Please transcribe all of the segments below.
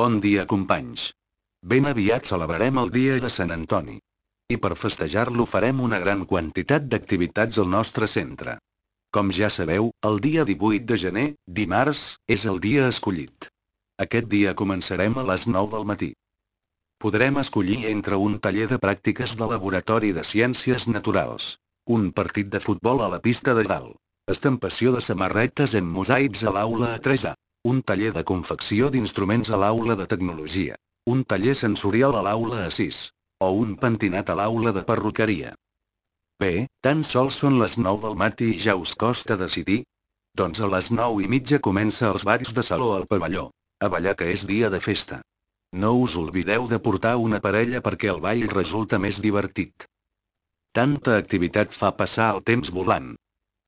Bon dia companys. Ben aviat celebrarem el dia de Sant Antoni. I per festejar-lo farem una gran quantitat d'activitats al nostre centre. Com ja sabeu, el dia 18 de gener, dimarts, és el dia escollit. Aquest dia començarem a les 9 del matí. Podrem escollir entre un taller de pràctiques de laboratori de ciències naturals, un partit de futbol a la pista de dalt, estampació de samarretes en mosaics a l'aula A3A, un taller de confecció d'instruments a l'aula de tecnologia, un taller sensorial a l'aula A6, o un pentinat a l'aula de perruqueria. Bé, tan sols són les 9 del matí i ja us costa decidir? Doncs a les 9 i mitja comença els balls de saló al pavelló, a ballar que és dia de festa. No us oblideu de portar una parella perquè el ball resulta més divertit. Tanta activitat fa passar el temps volant.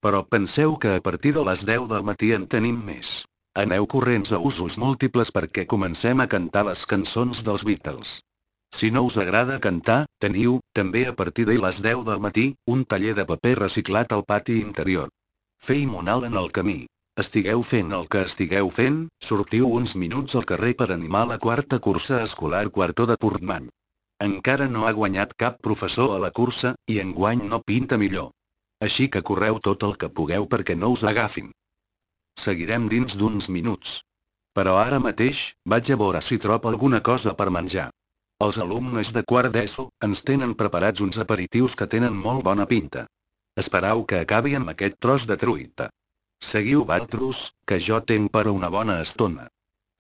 Però penseu que a partir de les 10 del matí en tenim més. Aneu corrents a usos múltiples perquè comencem a cantar les cançons dels Beatles. Si no us agrada cantar, teniu, també a partir de les 10 del matí, un taller de paper reciclat al pati interior. Fei monal en el camí. Estigueu fent el que estigueu fent, sortiu uns minuts al carrer per animar la quarta cursa escolar quartó de Portmany. Encara no ha guanyat cap professor a la cursa, i enguany no pinta millor. Així que correu tot el que pugueu perquè no us agafin. Seguirem dins d'uns minuts. Però ara mateix, vaig a veure si trobo alguna cosa per menjar. Els alumnes de quart d'ESO ens tenen preparats uns aperitius que tenen molt bona pinta. Esperau que acabi amb aquest tros de truita. Seguiu valtros, que jo tenc per una bona estona.